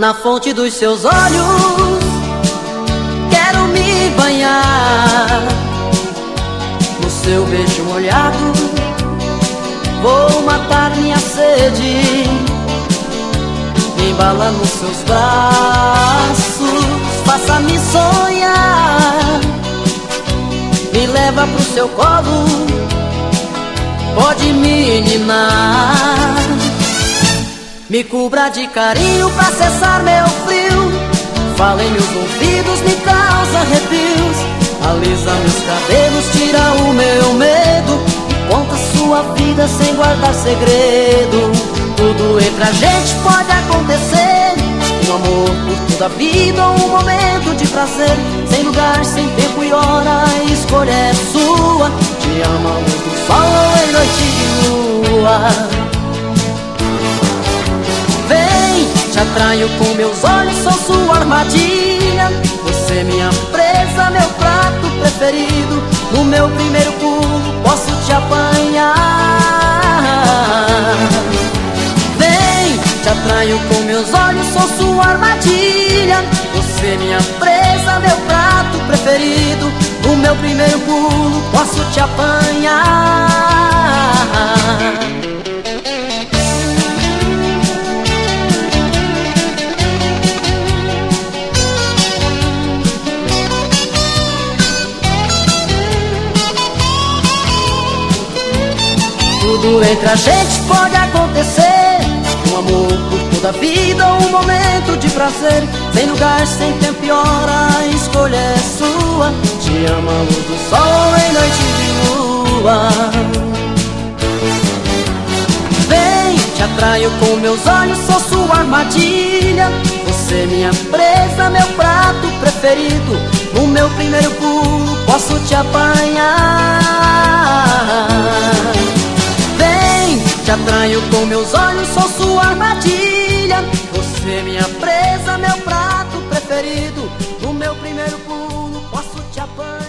Na fonte dos seus olhos. Quero me banhar No seu beijo molhado. Vou matar minha sede Embala nos seus braços. Faça-me sonhar Me leva pro seu colo. Pode me ninar Me cubra de carinho pra cessar meu frio. Fala em meus ouvidos, me causa arrepios. Alisa meus cabelos, tira o meu medo. Conta sua vida sem guardar segredo. Tudo entre a gente pode acontecer. Um amor por toda a vida um momento de prazer. Sem lugar, sem tempo e hora, a escolha é sua. Te amo a luz atraio com meus olhos, sou sua armadilha. Você minha presa, meu prato preferido. No meu primeiro pulo posso te apanhar. Vem, te atraio com meus olhos, sou sua armadilha. Você minha presa, meu prato preferido. No meu primeiro pulo posso te apanhar Tudo entre a gente pode acontecer. Um amor por toda a vida um momento de prazer. Sem lugar, sem tempo e hora, a escolha é sua. Te amo a luz do sol em noite de lua. Vem, te atraio com meus olhos, sou sua armadilha. Você minha presa, meu prato preferido. No meu primeiro pulo posso te apanhar eu com meus olhos, sou sua armadilha. Você, é minha presa, meu prato preferido. No meu primeiro pulo, posso te apanhar.